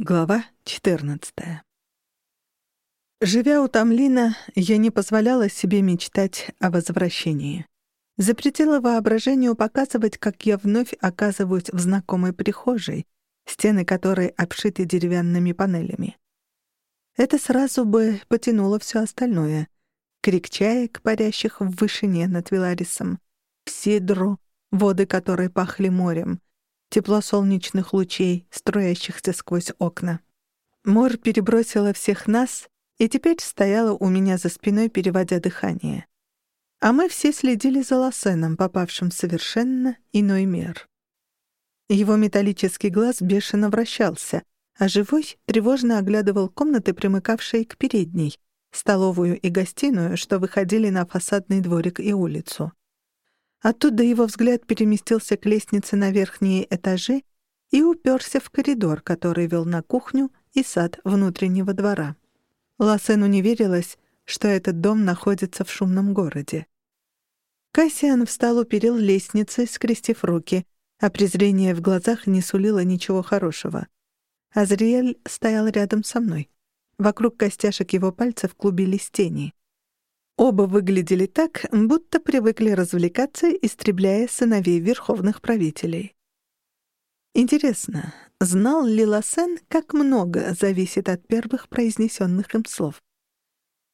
Глава 14. Живя у Тамлина, я не позволяла себе мечтать о возвращении. Запретила воображению показывать, как я вновь оказываюсь в знакомой прихожей, стены которой обшиты деревянными панелями. Это сразу бы потянуло все остальное. Крик чаек, парящих в вышине над Виларисом, сидру, воды которой пахли морем, тепло солнечных лучей, струящихся сквозь окна. Мор перебросила всех нас и теперь стояла у меня за спиной, переводя дыхание. А мы все следили за Лосеном, попавшим в совершенно иной мир. Его металлический глаз бешено вращался, а живой тревожно оглядывал комнаты, примыкавшие к передней, столовую и гостиную, что выходили на фасадный дворик и улицу. Оттуда его взгляд переместился к лестнице на верхние этажи и уперся в коридор, который вел на кухню и сад внутреннего двора. Лассену не верилось, что этот дом находится в шумном городе. Кассиан встал у перил лестницы, скрестив руки, а презрение в глазах не сулило ничего хорошего. Азриэль стоял рядом со мной. Вокруг костяшек его пальцев клубились тени. Оба выглядели так, будто привыкли развлекаться, истребляя сыновей верховных правителей. Интересно, знал ли Лассен, как много зависит от первых произнесенных им слов?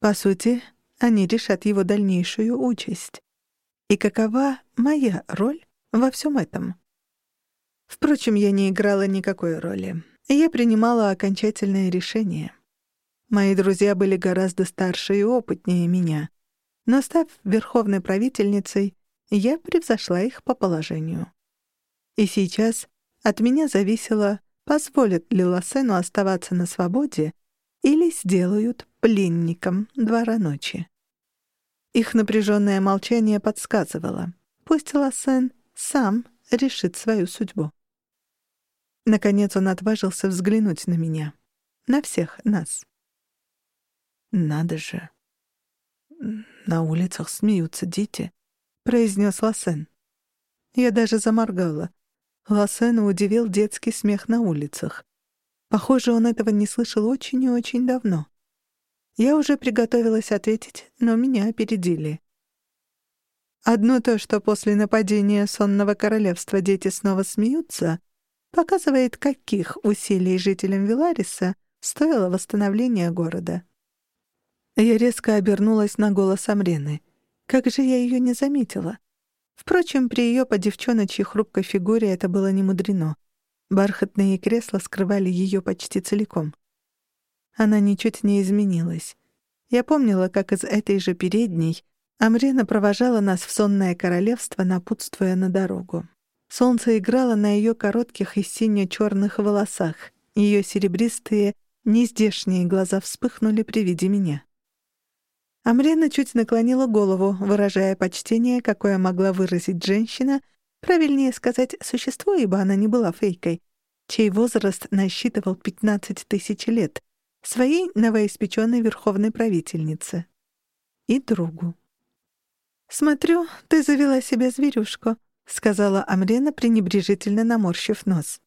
По сути, они решат его дальнейшую участь. И какова моя роль во всем этом? Впрочем, я не играла никакой роли. Я принимала окончательное решение — Мои друзья были гораздо старше и опытнее меня. Но став верховной правительницей, я превзошла их по положению. И сейчас от меня зависело, позволят ли Лосену оставаться на свободе или сделают пленником двора ночи. Их напряженное молчание подсказывало. Пусть Лосен сам решит свою судьбу. Наконец он отважился взглянуть на меня. На всех нас. «Надо же! На улицах смеются дети», — произнес Лассен. Я даже заморгала. Лассена удивил детский смех на улицах. Похоже, он этого не слышал очень и очень давно. Я уже приготовилась ответить, но меня опередили. Одно то, что после нападения сонного королевства дети снова смеются, показывает, каких усилий жителям Вилариса стоило восстановление города. Я резко обернулась на голос Амрены. Как же я ее не заметила? Впрочем, при ее по девчоночьей хрупкой фигуре это было не мудрено. Бархатные кресла скрывали ее почти целиком. Она ничуть не изменилась. Я помнила, как из этой же передней Амрена провожала нас в сонное королевство, напутствуя на дорогу. Солнце играло на ее коротких и сине-черных волосах. Ее серебристые, нездешние глаза вспыхнули при виде меня. Амрена чуть наклонила голову, выражая почтение, какое могла выразить женщина, правильнее сказать существо, ибо она не была фейкой, чей возраст насчитывал 15 тысяч лет, своей новоиспеченной верховной правительнице. И другу. «Смотрю, ты завела себе зверюшку», — сказала Амрена, пренебрежительно наморщив нос.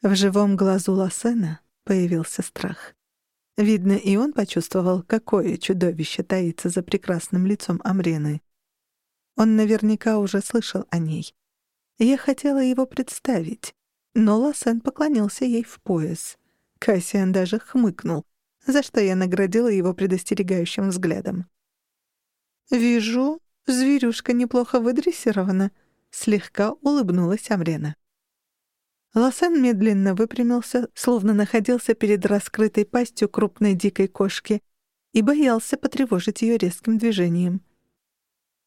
В живом глазу Лосена появился страх. Видно, и он почувствовал, какое чудовище таится за прекрасным лицом Амрены. Он наверняка уже слышал о ней. Я хотела его представить, но Лосен поклонился ей в пояс. Кассиан даже хмыкнул, за что я наградила его предостерегающим взглядом. «Вижу, зверюшка неплохо выдрессирована», — слегка улыбнулась Амрена. Лосен медленно выпрямился, словно находился перед раскрытой пастью крупной дикой кошки и боялся потревожить ее резким движением.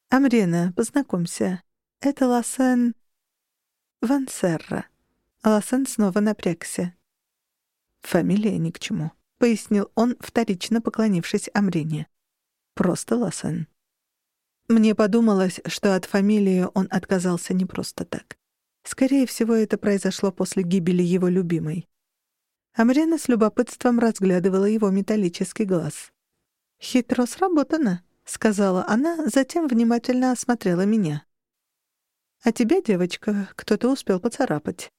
«Амрена, познакомься. Это Лосен... Вансерра». Лосен снова напрягся. «Фамилия ни к чему», — пояснил он, вторично поклонившись Амрене. «Просто Лосен». Мне подумалось, что от фамилии он отказался не просто так. Скорее всего, это произошло после гибели его любимой. Амрена с любопытством разглядывала его металлический глаз. «Хитро сработано», — сказала она, затем внимательно осмотрела меня. «А тебя, девочка, кто-то успел поцарапать».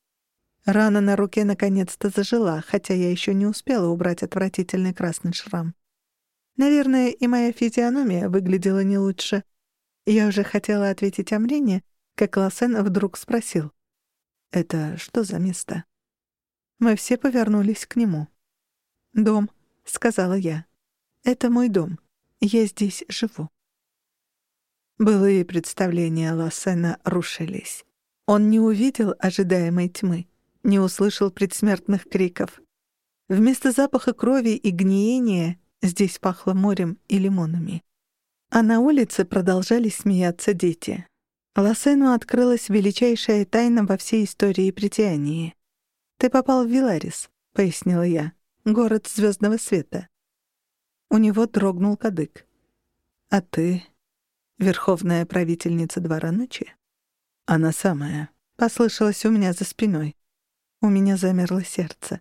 Рана на руке наконец-то зажила, хотя я еще не успела убрать отвратительный красный шрам. Наверное, и моя физиономия выглядела не лучше. Я уже хотела ответить Амрине, как Лассен вдруг спросил. «Это что за место?» Мы все повернулись к нему. «Дом», — сказала я. «Это мой дом. Я здесь живу». Былые представления Лассена рушились. Он не увидел ожидаемой тьмы, не услышал предсмертных криков. Вместо запаха крови и гниения здесь пахло морем и лимонами. А на улице продолжали смеяться дети. Лассену открылась величайшая тайна во всей истории притяния. «Ты попал в Виларис», — пояснила я, — «город звездного света». У него дрогнул кадык. «А ты — верховная правительница двора ночи?» «Она самая», — послышалась у меня за спиной. У меня замерло сердце.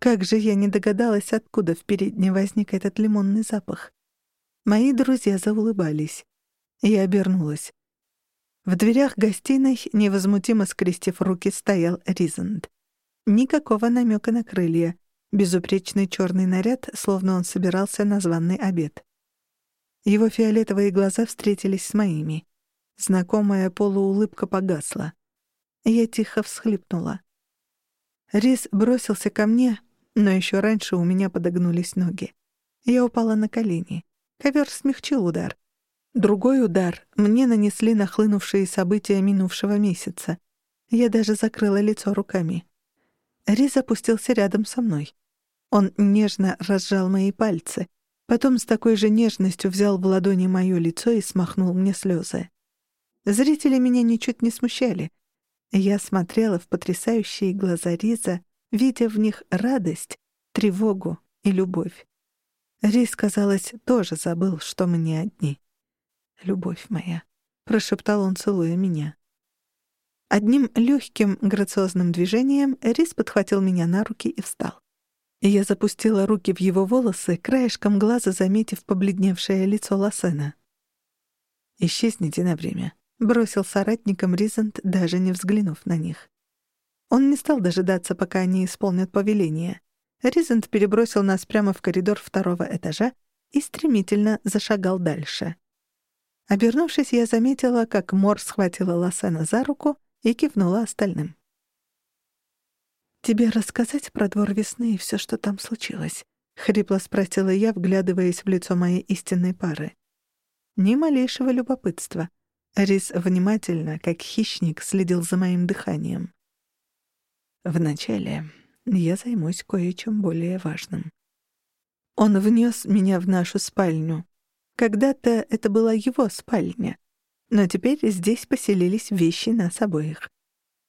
Как же я не догадалась, откуда в передней возник этот лимонный запах. Мои друзья заулыбались. Я обернулась. В дверях гостиной, невозмутимо скрестив руки, стоял Ризанд. Никакого намека на крылья. Безупречный черный наряд, словно он собирался на званный обед. Его фиолетовые глаза встретились с моими. Знакомая полуулыбка погасла. Я тихо всхлипнула. Рис бросился ко мне, но еще раньше у меня подогнулись ноги. Я упала на колени. Ковер смягчил удар. Другой удар мне нанесли нахлынувшие события минувшего месяца. Я даже закрыла лицо руками. Рис опустился рядом со мной. Он нежно разжал мои пальцы, потом с такой же нежностью взял в ладони моё лицо и смахнул мне слезы. Зрители меня ничуть не смущали. Я смотрела в потрясающие глаза Риза, видя в них радость, тревогу и любовь. Риз, казалось, тоже забыл, что мы не одни. «Любовь моя», — прошептал он, целуя меня. Одним легким, грациозным движением Рис подхватил меня на руки и встал. Я запустила руки в его волосы, краешком глаза заметив побледневшее лицо Лассена. «Исчезните на время», бросил соратникам Ризент, даже не взглянув на них. Он не стал дожидаться, пока они исполнят повеление. Ризент перебросил нас прямо в коридор второго этажа и стремительно зашагал дальше. Обернувшись, я заметила, как Мор схватила Лассена за руку и кивнула остальным. «Тебе рассказать про двор весны и все, что там случилось?» — хрипло спросила я, вглядываясь в лицо моей истинной пары. Ни малейшего любопытства — Рис внимательно, как хищник, следил за моим дыханием. Вначале я займусь кое-чем более важным. Он внес меня в нашу спальню. Когда-то это была его спальня, но теперь здесь поселились вещи нас обоих.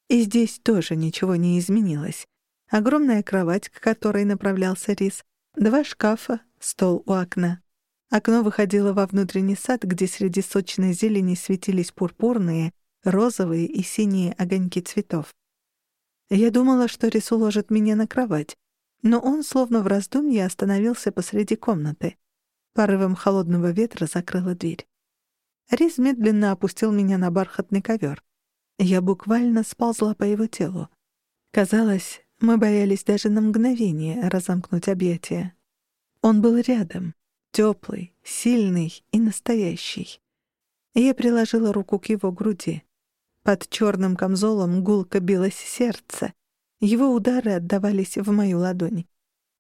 И здесь тоже ничего не изменилось. Огромная кровать, к которой направлялся Рис, два шкафа, стол у окна. Окно выходило во внутренний сад, где среди сочной зелени светились пурпурные, розовые и синие огоньки цветов. Я думала, что Рис уложит меня на кровать, но он, словно в раздумье, остановился посреди комнаты. Порывом холодного ветра закрыла дверь. Рис медленно опустил меня на бархатный ковер. Я буквально сползла по его телу. Казалось, мы боялись даже на мгновение разомкнуть объятия. Он был рядом, Теплый, сильный и настоящий. Я приложила руку к его груди. Под черным камзолом гулко билось сердце. Его удары отдавались в мою ладонь.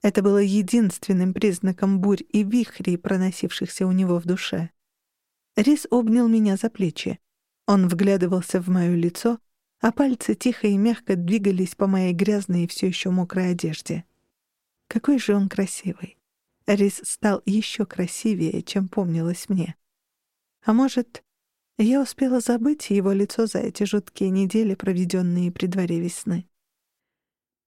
Это было единственным признаком бурь и вихрей, проносившихся у него в душе. Рис обнял меня за плечи. Он вглядывался в моё лицо, а пальцы тихо и мягко двигались по моей грязной и всё ещё мокрой одежде. Какой же он красивый. Рис стал еще красивее, чем помнилось мне. А может, я успела забыть его лицо за эти жуткие недели, проведенные при дворе весны.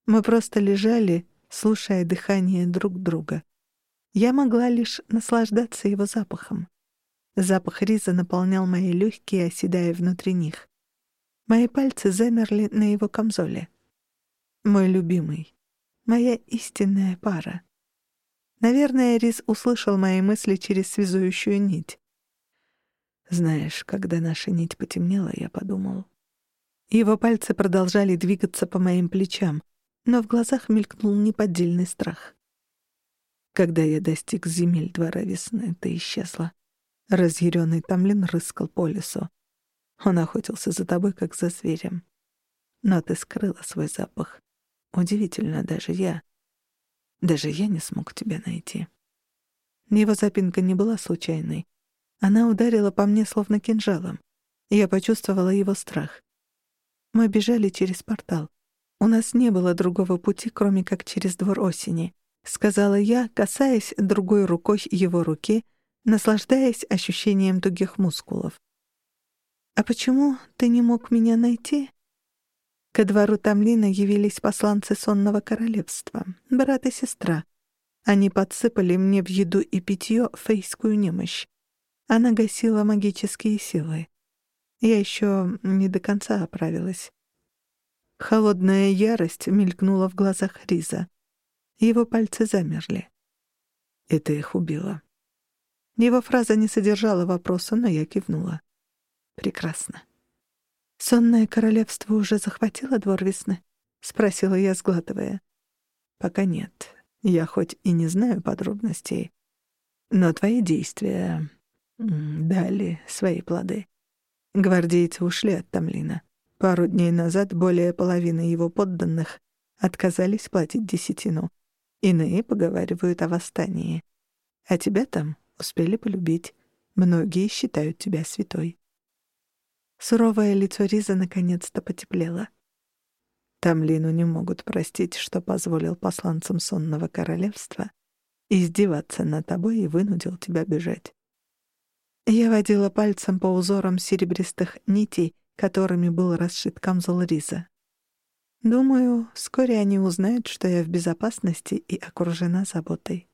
Мы просто лежали, слушая дыхание друг друга. Я могла лишь наслаждаться его запахом. Запах риза наполнял мои легкие, оседая внутри них. Мои пальцы замерли на его камзоле. Мой любимый, моя истинная пара. Наверное, Рис услышал мои мысли через связующую нить. Знаешь, когда наша нить потемнела, я подумал, Его пальцы продолжали двигаться по моим плечам, но в глазах мелькнул неподдельный страх. Когда я достиг земель двора весны, ты исчезла. Разъяренный Тамлин рыскал по лесу. Он охотился за тобой, как за зверем. Но ты скрыла свой запах. Удивительно, даже я. Даже я не смог тебя найти. Его запинка не была случайной. Она ударила по мне словно кинжалом. Я почувствовала его страх. Мы бежали через портал. У нас не было другого пути, кроме как через двор осени, сказала я, касаясь другой рукой его руки, наслаждаясь ощущением тугих мускулов. А почему ты не мог меня найти? Ко двору Тамлина явились посланцы сонного королевства, брат и сестра. Они подсыпали мне в еду и питье фейскую немощь. Она гасила магические силы. Я еще не до конца оправилась. Холодная ярость мелькнула в глазах Риза. Его пальцы замерли. Это их убило. Его фраза не содержала вопроса, но я кивнула. Прекрасно. «Сонное королевство уже захватило двор весны?» — спросила я, сглатывая. «Пока нет. Я хоть и не знаю подробностей, но твои действия дали свои плоды. Гвардейцы ушли от Тамлина. Пару дней назад более половины его подданных отказались платить десятину. Иные поговаривают о восстании. А тебя там успели полюбить. Многие считают тебя святой. Суровое лицо Риза наконец-то потеплело. Тамлину не могут простить, что позволил посланцам сонного королевства издеваться над тобой и вынудил тебя бежать. Я водила пальцем по узорам серебристых нитей, которыми был расшит камзол Риза. Думаю, вскоре они узнают, что я в безопасности и окружена заботой.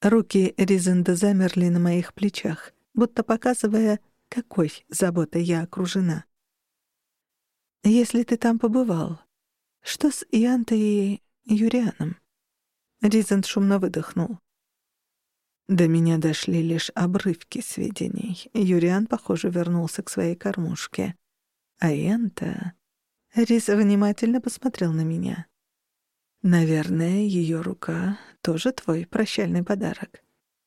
Руки Ризенда замерли на моих плечах, будто показывая, какой заботой я окружена. Если ты там побывал, что с Иантой и Юрианом? Ризент шумно выдохнул. До меня дошли лишь обрывки сведений. Юриан, похоже, вернулся к своей кормушке. А Энта... Риз внимательно посмотрел на меня. «Наверное, ее рука тоже твой прощальный подарок».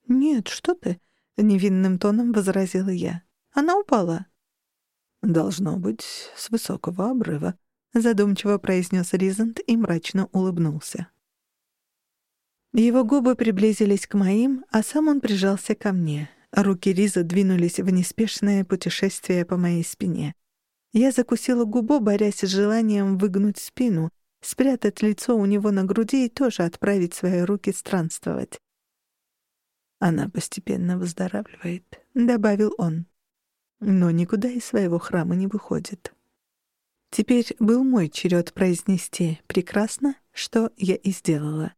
«Нет, что ты?» — невинным тоном возразила я. Она упала». «Должно быть, с высокого обрыва», — задумчиво произнес Ризент и мрачно улыбнулся. Его губы приблизились к моим, а сам он прижался ко мне. Руки Риза двинулись в неспешное путешествие по моей спине. Я закусила губу, борясь с желанием выгнуть спину, спрятать лицо у него на груди и тоже отправить свои руки странствовать. «Она постепенно выздоравливает», — добавил он но никуда из своего храма не выходит. Теперь был мой черед произнести «прекрасно», что я и сделала.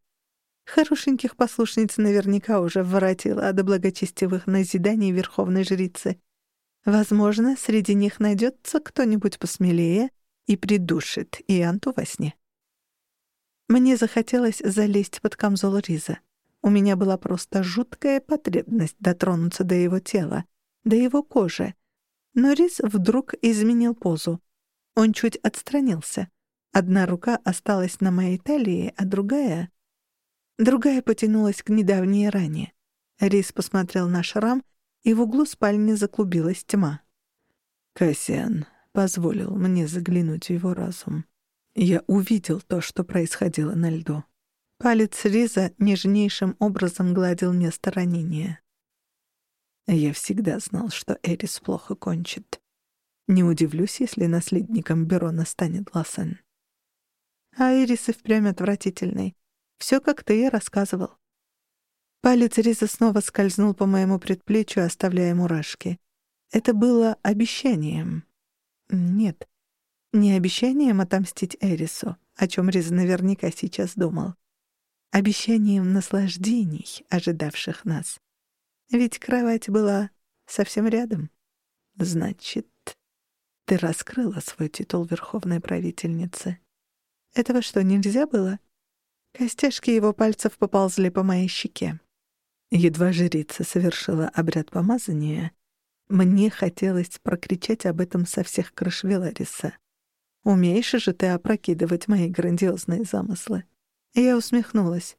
Хорошеньких послушниц наверняка уже воротила до благочестивых назиданий верховной жрицы. Возможно, среди них найдется кто-нибудь посмелее и придушит Ианту во сне. Мне захотелось залезть под камзол Риза. У меня была просто жуткая потребность дотронуться до его тела, до его кожи, но Рис вдруг изменил позу. Он чуть отстранился. Одна рука осталась на моей талии, а другая... Другая потянулась к недавней ране. Рис посмотрел на шрам, и в углу спальни заклубилась тьма. Кассиан позволил мне заглянуть в его разум. Я увидел то, что происходило на льду. Палец Риза нежнейшим образом гладил мне сторонение. Я всегда знал, что Эрис плохо кончит. Не удивлюсь, если наследником Берона станет Лассен. А Эрис и впрямь отвратительный. Все, как ты и рассказывал. Палец Риза снова скользнул по моему предплечью, оставляя мурашки. Это было обещанием. Нет, не обещанием отомстить Эрису, о чем Риз наверняка сейчас думал. Обещанием наслаждений, ожидавших нас. Ведь кровать была совсем рядом. Значит, ты раскрыла свой титул верховной правительницы. Этого что, нельзя было? Костяшки его пальцев поползли по моей щеке. Едва жрица совершила обряд помазания, мне хотелось прокричать об этом со всех крыш Велариса. Умеешь же ты опрокидывать мои грандиозные замыслы. Я усмехнулась.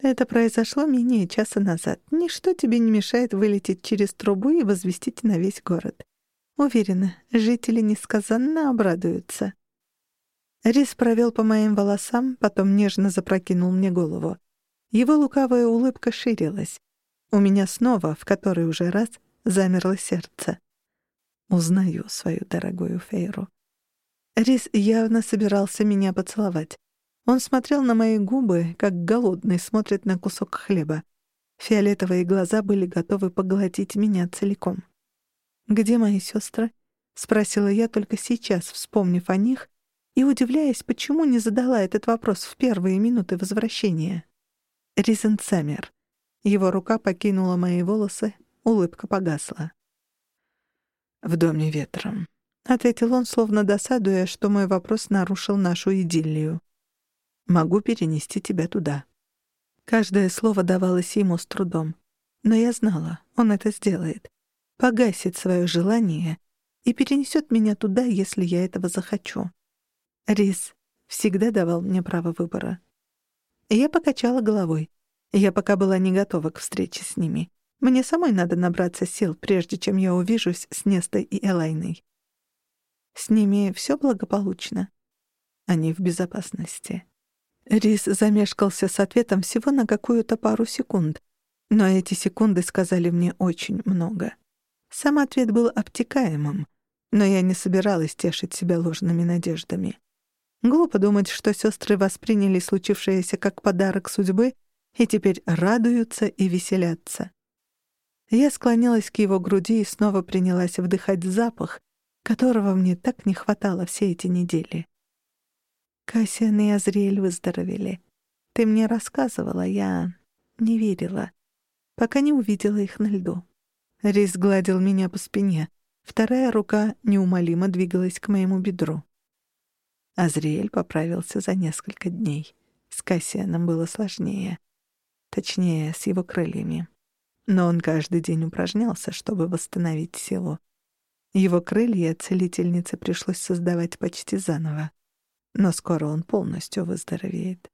Это произошло менее часа назад. Ничто тебе не мешает вылететь через трубу и возвестить на весь город. Уверена, жители несказанно обрадуются. Рис провел по моим волосам, потом нежно запрокинул мне голову. Его лукавая улыбка ширилась. У меня снова, в который уже раз, замерло сердце. Узнаю свою дорогую Фейру. Рис явно собирался меня поцеловать. Он смотрел на мои губы, как голодный смотрит на кусок хлеба. Фиолетовые глаза были готовы поглотить меня целиком. «Где мои сестры?» — спросила я только сейчас, вспомнив о них и удивляясь, почему не задала этот вопрос в первые минуты возвращения. Ризен замер. Его рука покинула мои волосы, улыбка погасла. «В доме ветром», — ответил он, словно досадуя, что мой вопрос нарушил нашу идиллию. «Могу перенести тебя туда». Каждое слово давалось ему с трудом. Но я знала, он это сделает. Погасит свое желание и перенесет меня туда, если я этого захочу. Рис всегда давал мне право выбора. Я покачала головой. Я пока была не готова к встрече с ними. Мне самой надо набраться сил, прежде чем я увижусь с Нестой и Элайной. С ними все благополучно. Они в безопасности. Рис замешкался с ответом всего на какую-то пару секунд, но эти секунды сказали мне очень много. Сам ответ был обтекаемым, но я не собиралась тешить себя ложными надеждами. Глупо думать, что сестры восприняли случившееся как подарок судьбы — и теперь радуются и веселятся. Я склонилась к его груди и снова принялась вдыхать запах, которого мне так не хватало все эти недели. Кассиан и Азриэль выздоровели. Ты мне рассказывала, я не верила, пока не увидела их на льду. Рис гладил меня по спине. Вторая рука неумолимо двигалась к моему бедру. Азриэль поправился за несколько дней. С Кассианом было сложнее. Точнее, с его крыльями. Но он каждый день упражнялся, чтобы восстановить силу. Его крылья целительнице пришлось создавать почти заново. Но скоро он полностью выздоровеет.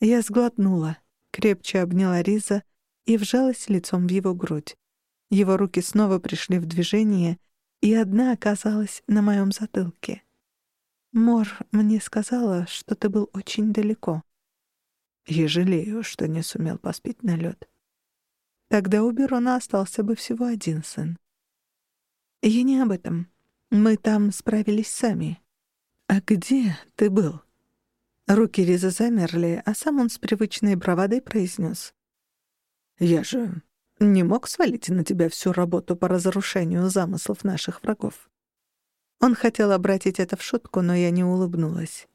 Я сглотнула, крепче обняла Риза и вжалась лицом в его грудь. Его руки снова пришли в движение, и одна оказалась на моем затылке. Мор мне сказала, что ты был очень далеко. Я жалею, что не сумел поспеть на лед. Тогда у Берона остался бы всего один сын. Я не об этом. Мы там справились сами. А где ты был? Руки Риза замерли, а сам он с привычной бравадой произнес. «Я же не мог свалить на тебя всю работу по разрушению замыслов наших врагов». Он хотел обратить это в шутку, но я не улыбнулась.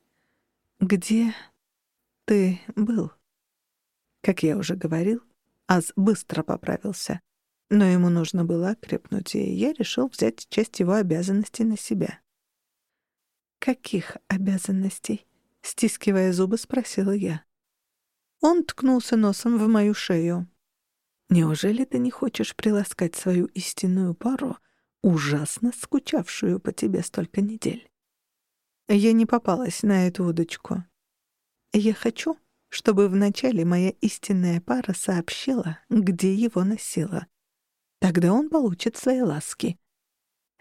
«Где ты был?» Как я уже говорил, Аз быстро поправился. Но ему нужно было окрепнуть, и я решил взять часть его обязанностей на себя. «Каких обязанностей?» — стискивая зубы, спросила я. Он ткнулся носом в мою шею. «Неужели ты не хочешь приласкать свою истинную пару, ужасно скучавшую по тебе столько недель?» Я не попалась на эту удочку. Я хочу, чтобы вначале моя истинная пара сообщила, где его носила. Тогда он получит свои ласки.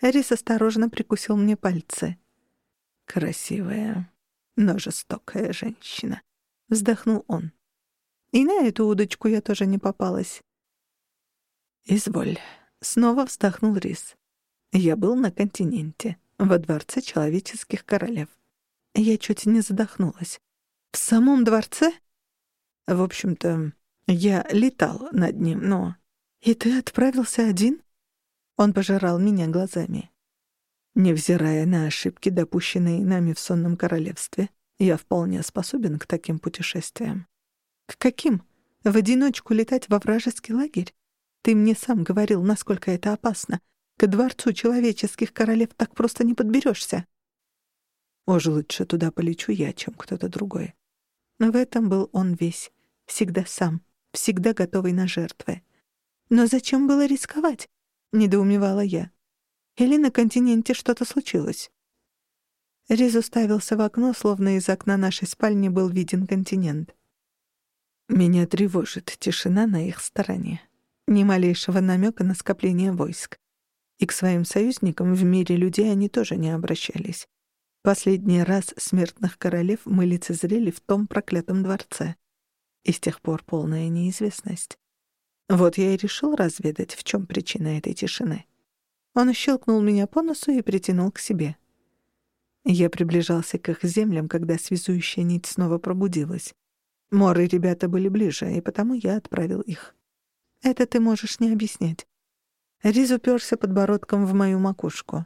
Рис осторожно прикусил мне пальцы. «Красивая, но жестокая женщина», — вздохнул он. И на эту удочку я тоже не попалась. «Изволь», — снова вздохнул Рис. «Я был на континенте, во дворце человеческих королев. Я чуть не задохнулась. В самом дворце? В общем-то, я летал над ним, но... И ты отправился один? Он пожирал меня глазами. Невзирая на ошибки, допущенные нами в сонном королевстве, я вполне способен к таким путешествиям. К каким? В одиночку летать во вражеский лагерь? Ты мне сам говорил, насколько это опасно. К дворцу человеческих королев так просто не подберешься. Уж лучше туда полечу я, чем кто-то другой. В этом был он весь, всегда сам, всегда готовый на жертвы. Но зачем было рисковать? недоумевала я. Или на континенте что-то случилось? Риз уставился в окно, словно из окна нашей спальни был виден континент. Меня тревожит тишина на их стороне. Ни малейшего намека на скопление войск. И к своим союзникам в мире людей они тоже не обращались. Последний раз смертных королев мы лицезрели в том проклятом дворце. И с тех пор полная неизвестность. Вот я и решил разведать, в чем причина этой тишины. Он щелкнул меня по носу и притянул к себе. Я приближался к их землям, когда связующая нить снова пробудилась. Мор и ребята были ближе, и потому я отправил их. Это ты можешь не объяснять. Риз уперся подбородком в мою макушку.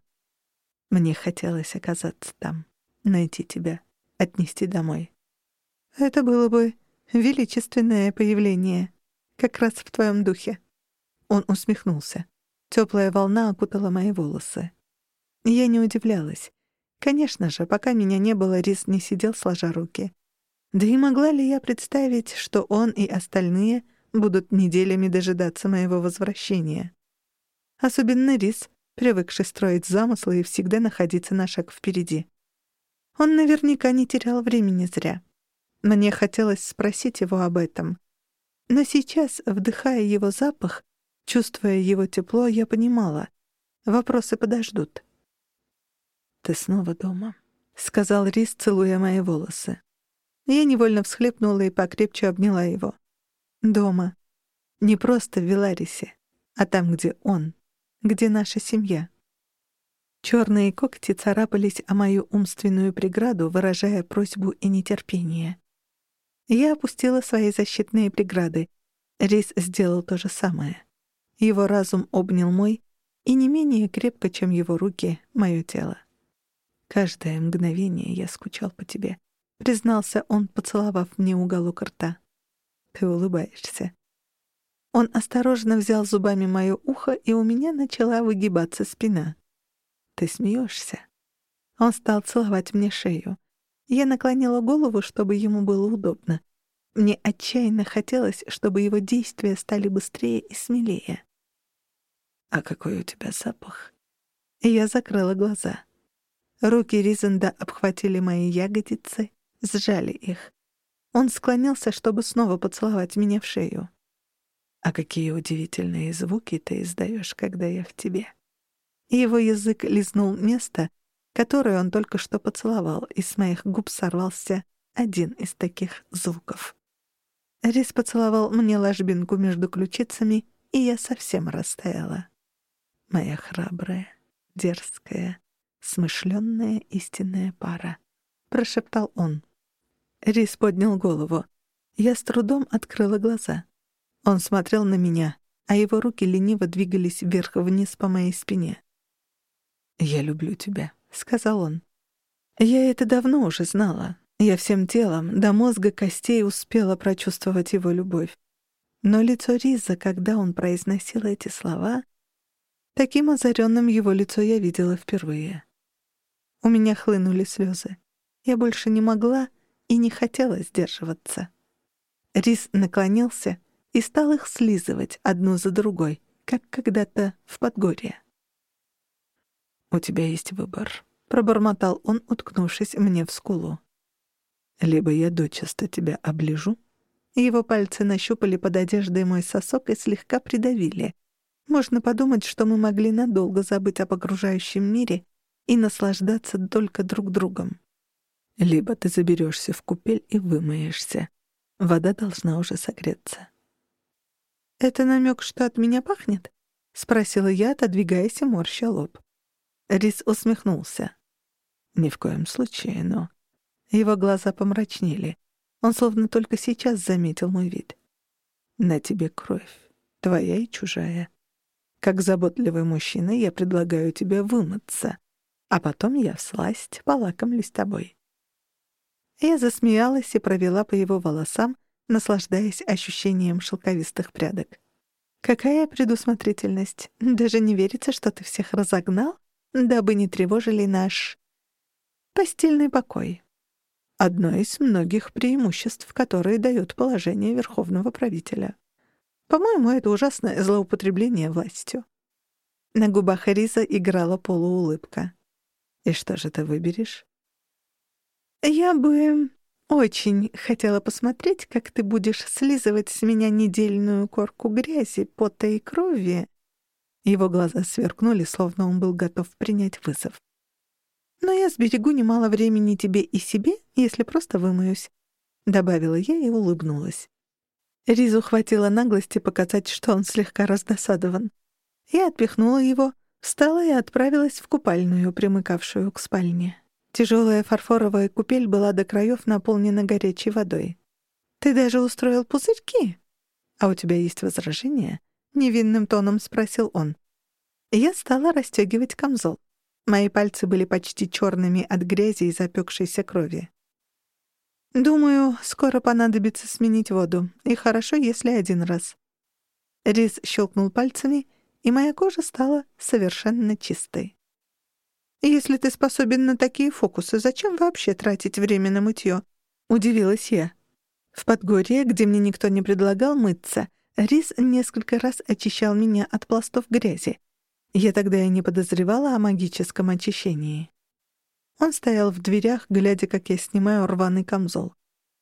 Мне хотелось оказаться там, найти тебя, отнести домой. Это было бы величественное появление, как раз в твоем духе. Он усмехнулся. Теплая волна окутала мои волосы. Я не удивлялась. Конечно же, пока меня не было, Рис не сидел сложа руки. Да и могла ли я представить, что он и остальные будут неделями дожидаться моего возвращения? Особенно Рис, привыкший строить замыслы и всегда находиться на шаг впереди. Он наверняка не терял времени зря. Мне хотелось спросить его об этом. Но сейчас, вдыхая его запах, чувствуя его тепло, я понимала — вопросы подождут. «Ты снова дома», — сказал Рис, целуя мои волосы. Я невольно всхлипнула и покрепче обняла его. Дома. Не просто в Веларисе, а там, где он, где наша семья. Черные когти царапались о мою умственную преграду, выражая просьбу и нетерпение. Я опустила свои защитные преграды. Рис сделал то же самое. Его разум обнял мой, и не менее крепко, чем его руки, мое тело. Каждое мгновение я скучал по тебе —— признался он, поцеловав мне уголок рта. «Ты улыбаешься». Он осторожно взял зубами моё ухо, и у меня начала выгибаться спина. «Ты смеёшься?» Он стал целовать мне шею. Я наклонила голову, чтобы ему было удобно. Мне отчаянно хотелось, чтобы его действия стали быстрее и смелее. «А какой у тебя запах?» Я закрыла глаза. Руки Ризенда обхватили мои ягодицы, сжали их. Он склонился, чтобы снова поцеловать меня в шею. «А какие удивительные звуки ты издаешь, когда я в тебе!» Его язык лизнул место, которое он только что поцеловал, и с моих губ сорвался один из таких звуков. Рис поцеловал мне ложбинку между ключицами, и я совсем растаяла. Моя храбрая, дерзкая, смышленная истинная пара, — прошептал он. Рис поднял голову. Я с трудом открыла глаза. Он смотрел на меня, а его руки лениво двигались вверх-вниз по моей спине. «Я люблю тебя», — сказал он. Я это давно уже знала. Я всем телом, до мозга костей успела прочувствовать его любовь. Но лицо Риза, когда он произносил эти слова, таким озаренным его лицо я видела впервые. У меня хлынули слезы. Я больше не могла и не хотела сдерживаться. Рис наклонился и стал их слизывать одну за другой, как когда-то в Подгорье. «У тебя есть выбор», — пробормотал он, уткнувшись мне в скулу. «Либо я дочисто тебя оближу». Его пальцы нащупали под одеждой мой сосок и слегка придавили. Можно подумать, что мы могли надолго забыть об окружающем мире и наслаждаться только друг другом. Либо ты заберешься в купель и вымоешься. Вода должна уже согреться. «Это намек, что от меня пахнет?» — спросила я, отодвигаясь и морща лоб. Рис усмехнулся. «Ни в коем случае, но...» Его глаза помрачнели. Он словно только сейчас заметил мой вид. «На тебе кровь, твоя и чужая. Как заботливый мужчина я предлагаю тебе вымыться, а потом я всласть полакомлюсь тобой». Я засмеялась и провела по его волосам, наслаждаясь ощущением шелковистых прядок. «Какая предусмотрительность! Даже не верится, что ты всех разогнал, дабы не тревожили наш... постельный покой. Одно из многих преимуществ, которые дает положение верховного правителя. По-моему, это ужасное злоупотребление властью». На губах Риза играла полуулыбка. «И что же ты выберешь?» «Я бы очень хотела посмотреть, как ты будешь слизывать с меня недельную корку грязи, пота и крови». Его глаза сверкнули, словно он был готов принять вызов. «Но я сберегу немало времени тебе и себе, если просто вымоюсь», — добавила я и улыбнулась. Ризу хватило наглости показать, что он слегка раздосадован. Я отпихнула его, встала и отправилась в купальную, примыкавшую к спальне. Тяжелая фарфоровая купель была до краев наполнена горячей водой. «Ты даже устроил пузырьки?» «А у тебя есть возражения?» — невинным тоном спросил он. Я стала расстегивать камзол. Мои пальцы были почти черными от грязи и запекшейся крови. «Думаю, скоро понадобится сменить воду, и хорошо, если один раз». Рис щелкнул пальцами, и моя кожа стала совершенно чистой. «Если ты способен на такие фокусы, зачем вообще тратить время на мытье?» — удивилась я. В Подгорье, где мне никто не предлагал мыться, Рис несколько раз очищал меня от пластов грязи. Я тогда и не подозревала о магическом очищении. Он стоял в дверях, глядя, как я снимаю рваный камзол.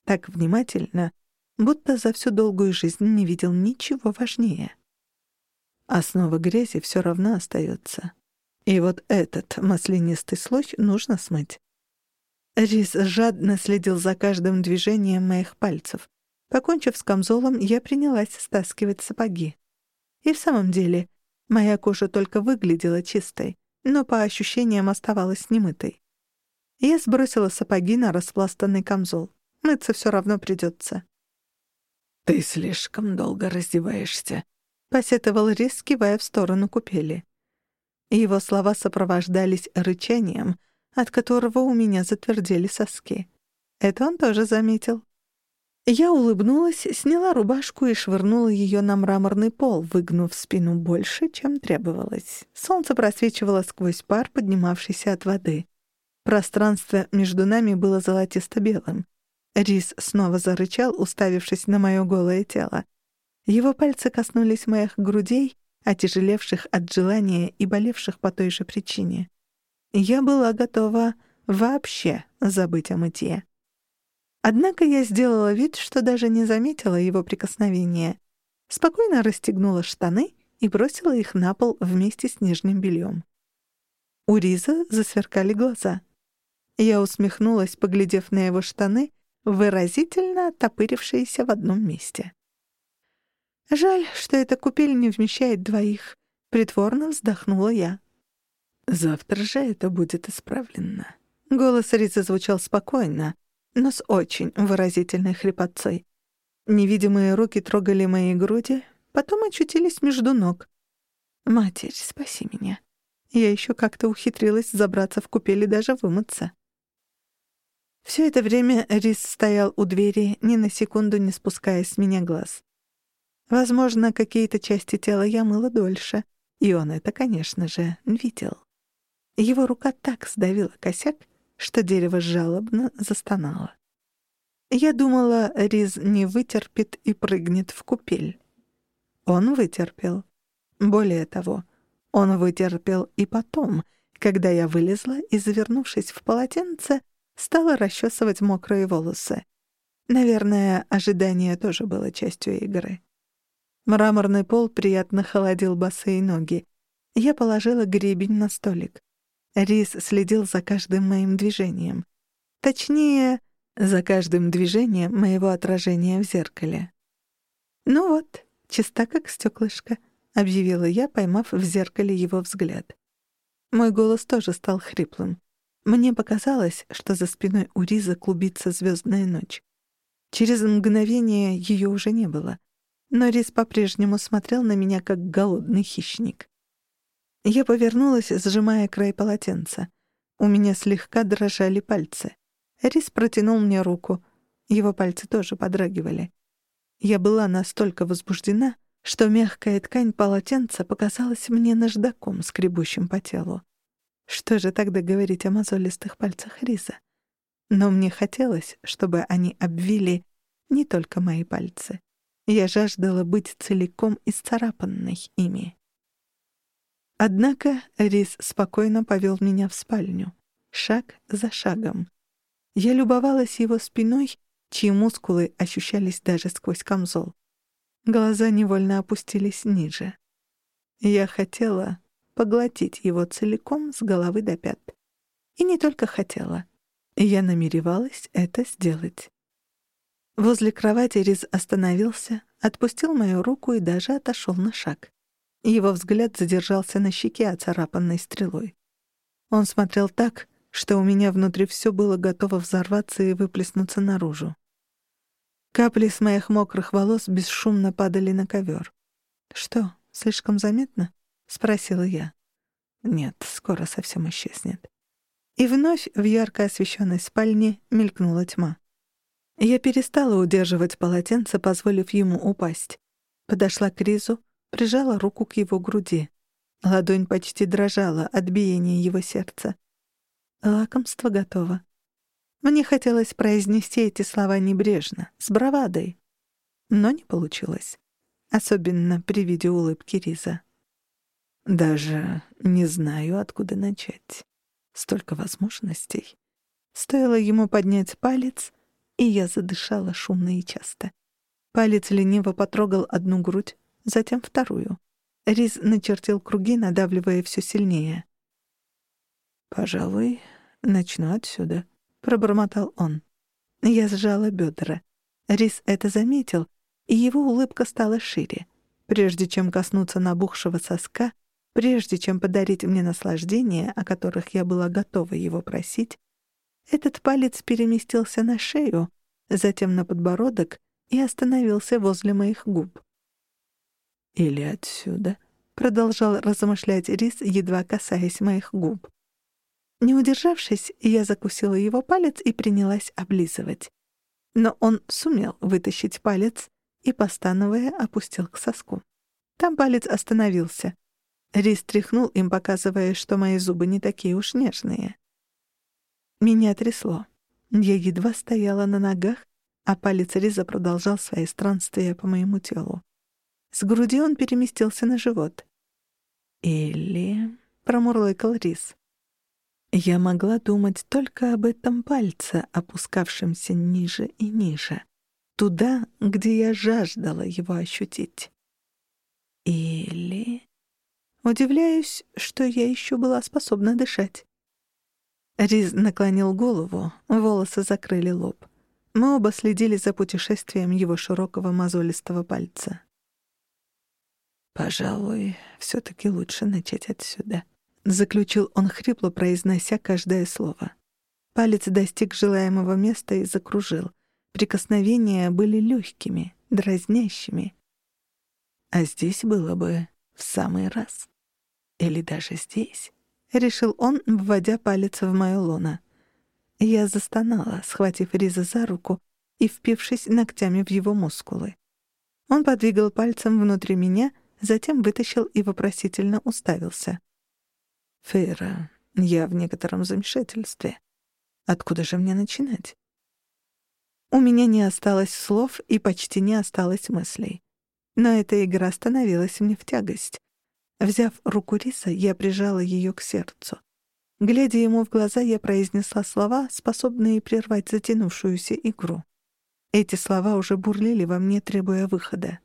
Так внимательно, будто за всю долгую жизнь не видел ничего важнее. Основа грязи все равно остается. И вот этот маслянистый слой нужно смыть. Рис жадно следил за каждым движением моих пальцев. Покончив с камзолом, я принялась стаскивать сапоги. И в самом деле, моя кожа только выглядела чистой, но по ощущениям оставалась немытой. Я сбросила сапоги на распластанный камзол. Мыться все равно придется. «Ты слишком долго раздеваешься», — посетовал Рис, кивая в сторону купели. Его слова сопровождались рычанием, от которого у меня затвердели соски. Это он тоже заметил. Я улыбнулась, сняла рубашку и швырнула ее на мраморный пол, выгнув спину больше, чем требовалось. Солнце просвечивало сквозь пар, поднимавшийся от воды. Пространство между нами было золотисто-белым. Рис снова зарычал, уставившись на мое голое тело. Его пальцы коснулись моих грудей, отяжелевших от желания и болевших по той же причине. Я была готова вообще забыть о мытье. Однако я сделала вид, что даже не заметила его прикосновения. Спокойно расстегнула штаны и бросила их на пол вместе с нижним бельем. У Риза засверкали глаза. Я усмехнулась, поглядев на его штаны, выразительно оттопырившиеся в одном месте. Жаль, что эта купель не вмещает двоих. Притворно вздохнула я. Завтра же это будет исправлено. Голос Риза звучал спокойно, но с очень выразительной хрипотцой. Невидимые руки трогали мои груди, потом очутились между ног. «Матерь, спаси меня. Я еще как-то ухитрилась забраться в купель и даже вымыться». Все это время Рис стоял у двери, ни на секунду не спуская с меня глаз. Возможно, какие-то части тела я мыла дольше, и он это, конечно же, видел. Его рука так сдавила косяк, что дерево жалобно застонало. Я думала, Риз не вытерпит и прыгнет в купель. Он вытерпел. Более того, он вытерпел и потом, когда я вылезла и, завернувшись в полотенце, стала расчесывать мокрые волосы. Наверное, ожидание тоже было частью игры. Мраморный пол приятно холодил босые ноги. Я положила гребень на столик. Рис следил за каждым моим движением. Точнее, за каждым движением моего отражения в зеркале. «Ну вот, чиста как стеклышко», — объявила я, поймав в зеркале его взгляд. Мой голос тоже стал хриплым. Мне показалось, что за спиной у Риза клубится звездная ночь. Через мгновение ее уже не было — но Рис по-прежнему смотрел на меня, как голодный хищник. Я повернулась, сжимая край полотенца. У меня слегка дрожали пальцы. Рис протянул мне руку. Его пальцы тоже подрагивали. Я была настолько возбуждена, что мягкая ткань полотенца показалась мне наждаком, скребущим по телу. Что же тогда говорить о мозолистых пальцах Риса? Но мне хотелось, чтобы они обвили не только мои пальцы. Я жаждала быть целиком исцарапанной ими. Однако Рис спокойно повел меня в спальню, шаг за шагом. Я любовалась его спиной, чьи мускулы ощущались даже сквозь камзол. Глаза невольно опустились ниже. Я хотела поглотить его целиком с головы до пят. И не только хотела. Я намеревалась это сделать. Возле кровати Риз остановился, отпустил мою руку и даже отошел на шаг. Его взгляд задержался на щеке, оцарапанной стрелой. Он смотрел так, что у меня внутри все было готово взорваться и выплеснуться наружу. Капли с моих мокрых волос бесшумно падали на ковер. «Что, слишком заметно?» — спросила я. «Нет, скоро совсем исчезнет». И вновь в ярко освещенной спальне мелькнула тьма. Я перестала удерживать полотенце, позволив ему упасть. Подошла к Ризу, прижала руку к его груди. Ладонь почти дрожала от биения его сердца. Лакомство готово. Мне хотелось произнести эти слова небрежно, с бравадой. Но не получилось. Особенно при виде улыбки Риза. Даже не знаю, откуда начать. Столько возможностей. Стоило ему поднять палец, и я задышала шумно и часто. Палец лениво потрогал одну грудь, затем вторую. Риз начертил круги, надавливая все сильнее. «Пожалуй, начну отсюда», — пробормотал он. Я сжала бедра. Риз это заметил, и его улыбка стала шире. Прежде чем коснуться набухшего соска, прежде чем подарить мне наслаждение, о которых я была готова его просить, этот палец переместился на шею, затем на подбородок и остановился возле моих губ. «Или отсюда», — продолжал размышлять Рис, едва касаясь моих губ. Не удержавшись, я закусила его палец и принялась облизывать. Но он сумел вытащить палец и, постановая, опустил к соску. Там палец остановился. Рис тряхнул им, показывая, что мои зубы не такие уж нежные. Меня трясло. Я едва стояла на ногах, а палец Риза продолжал свои странствия по моему телу. С груди он переместился на живот. «Или...» — промурлыкал Риз. Я могла думать только об этом пальце, опускавшемся ниже и ниже, туда, где я жаждала его ощутить. Или... Удивляюсь, что я еще была способна дышать. Риз наклонил голову, волосы закрыли лоб. Мы оба следили за путешествием его широкого мозолистого пальца. «Пожалуй, все-таки лучше начать отсюда», — заключил он хрипло, произнося каждое слово. Палец достиг желаемого места и закружил. Прикосновения были легкими, дразнящими. А здесь было бы в самый раз. Или даже здесь, — решил он, вводя палец в моё лоно. Я застонала, схватив Риза за руку и впившись ногтями в его мускулы. Он подвигал пальцем внутри меня — затем вытащил и вопросительно уставился. «Фейра, я в некотором замешательстве. Откуда же мне начинать?» У меня не осталось слов и почти не осталось мыслей. Но эта игра становилась мне в тягость. Взяв руку Риса, я прижала ее к сердцу. Глядя ему в глаза, я произнесла слова, способные прервать затянувшуюся игру. Эти слова уже бурлили во мне, требуя выхода.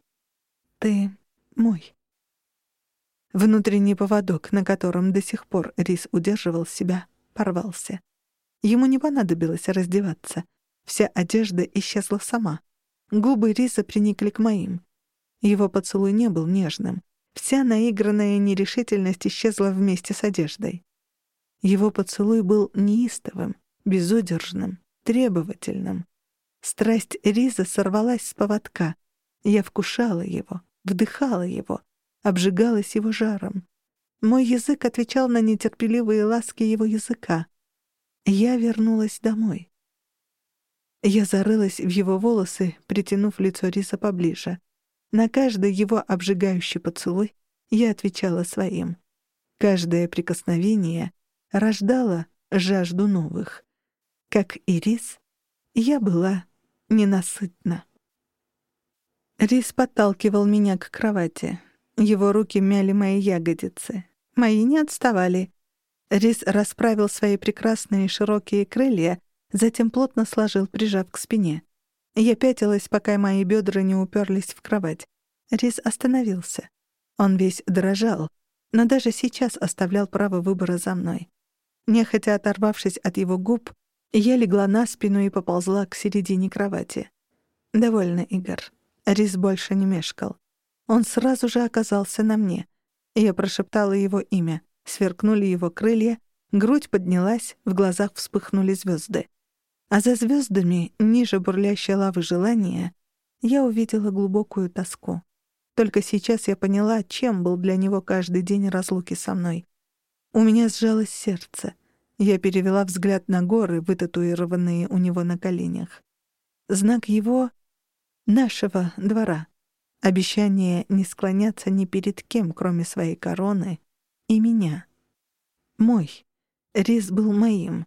«Ты мой. Внутренний поводок, на котором до сих пор Рис удерживал себя, порвался. Ему не понадобилось раздеваться. Вся одежда исчезла сама. Губы Риса приникли к моим. Его поцелуй не был нежным. Вся наигранная нерешительность исчезла вместе с одеждой. Его поцелуй был неистовым, безудержным, требовательным. Страсть Риза сорвалась с поводка. Я вкушала его, вдыхала его, обжигалась его жаром. Мой язык отвечал на нетерпеливые ласки его языка. Я вернулась домой. Я зарылась в его волосы, притянув лицо Риса поближе. На каждый его обжигающий поцелуй я отвечала своим. Каждое прикосновение рождало жажду новых. Как и Рис, я была ненасытна. Рис подталкивал меня к кровати. Его руки мяли мои ягодицы. Мои не отставали. Рис расправил свои прекрасные широкие крылья, затем плотно сложил, прижав к спине. Я пятилась, пока мои бедра не уперлись в кровать. Рис остановился. Он весь дрожал, но даже сейчас оставлял право выбора за мной. Нехотя оторвавшись от его губ, я легла на спину и поползла к середине кровати. «Довольно, Игорь». Рис больше не мешкал. Он сразу же оказался на мне. Я прошептала его имя. Сверкнули его крылья, грудь поднялась, в глазах вспыхнули звезды. А за звездами, ниже бурлящей лавы желания, я увидела глубокую тоску. Только сейчас я поняла, чем был для него каждый день разлуки со мной. У меня сжалось сердце. Я перевела взгляд на горы, вытатуированные у него на коленях. Знак его нашего двора. Обещание не склоняться ни перед кем, кроме своей короны и меня. Мой. Рис был моим.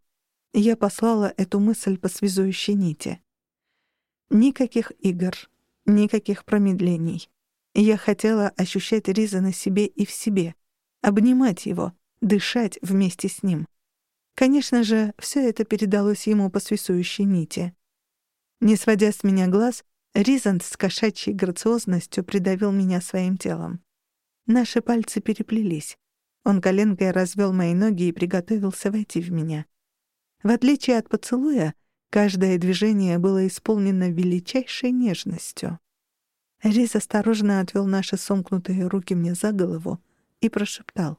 Я послала эту мысль по связующей нити. Никаких игр, никаких промедлений. Я хотела ощущать Риза на себе и в себе, обнимать его, дышать вместе с ним. Конечно же, все это передалось ему по свисующей нити. Не сводя с меня глаз, Ризант с кошачьей грациозностью придавил меня своим телом. Наши пальцы переплелись. Он коленкой развел мои ноги и приготовился войти в меня. В отличие от поцелуя, каждое движение было исполнено величайшей нежностью. Риз осторожно отвел наши сомкнутые руки мне за голову и прошептал.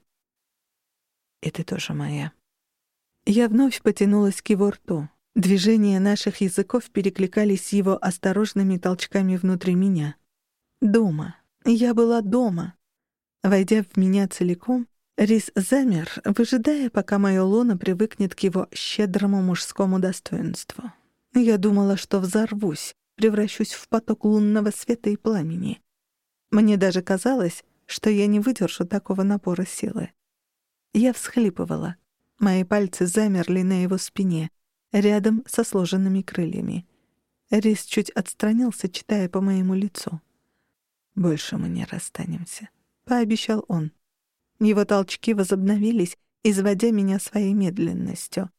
«И ты тоже моя». Я вновь потянулась к его рту. Движения наших языков перекликались с его осторожными толчками внутри меня. Дома. Я была дома. Войдя в меня целиком, Рис замер, выжидая, пока моё лоно привыкнет к его щедрому мужскому достоинству. Я думала, что взорвусь, превращусь в поток лунного света и пламени. Мне даже казалось, что я не выдержу такого напора силы. Я всхлипывала. Мои пальцы замерли на его спине, рядом со сложенными крыльями. Рис чуть отстранился, читая по моему лицу. «Больше мы не расстанемся», — пообещал он. Его толчки возобновились, изводя меня своей медленностью.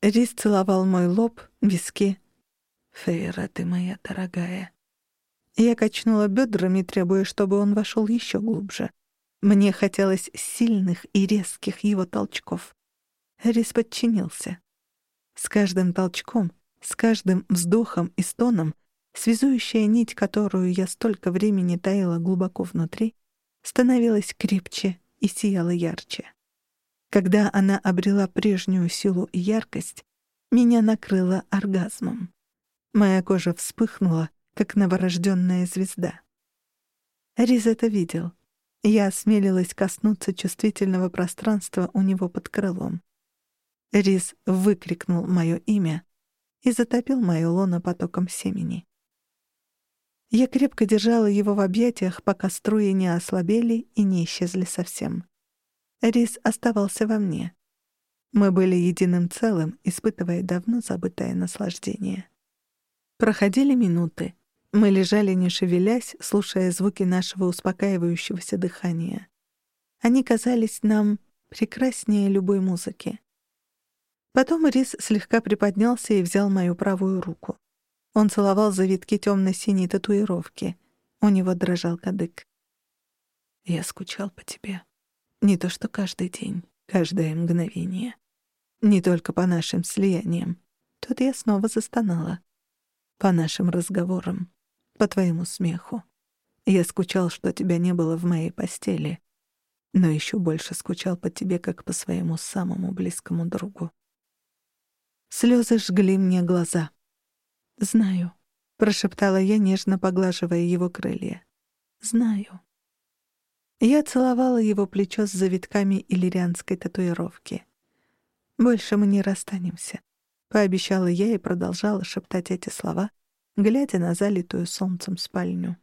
Рис целовал мой лоб, виски. «Фейра, ты моя дорогая». Я качнула бедрами, требуя, чтобы он вошел еще глубже. Мне хотелось сильных и резких его толчков. Рис подчинился. С каждым толчком, с каждым вздохом и стоном связующая нить, которую я столько времени таила глубоко внутри, становилась крепче и сияла ярче. Когда она обрела прежнюю силу и яркость, меня накрыло оргазмом. Моя кожа вспыхнула, как новорожденная звезда. Риз это видел. Я осмелилась коснуться чувствительного пространства у него под крылом. Риз выкрикнул мое имя и затопил мое лоно потоком семени. Я крепко держала его в объятиях, пока струи не ослабели и не исчезли совсем. Риз оставался во мне. Мы были единым целым, испытывая давно забытое наслаждение. Проходили минуты. Мы лежали, не шевелясь, слушая звуки нашего успокаивающегося дыхания. Они казались нам прекраснее любой музыки. Потом Рис слегка приподнялся и взял мою правую руку. Он целовал завитки темно-синей татуировки. У него дрожал кадык. «Я скучал по тебе. Не то что каждый день, каждое мгновение. Не только по нашим слияниям. Тут я снова застонала. По нашим разговорам, по твоему смеху. Я скучал, что тебя не было в моей постели, но еще больше скучал по тебе, как по своему самому близкому другу. Слезы жгли мне глаза. «Знаю», — прошептала я, нежно поглаживая его крылья. «Знаю». Я целовала его плечо с завитками иллирианской татуировки. «Больше мы не расстанемся», — пообещала я и продолжала шептать эти слова, глядя на залитую солнцем спальню.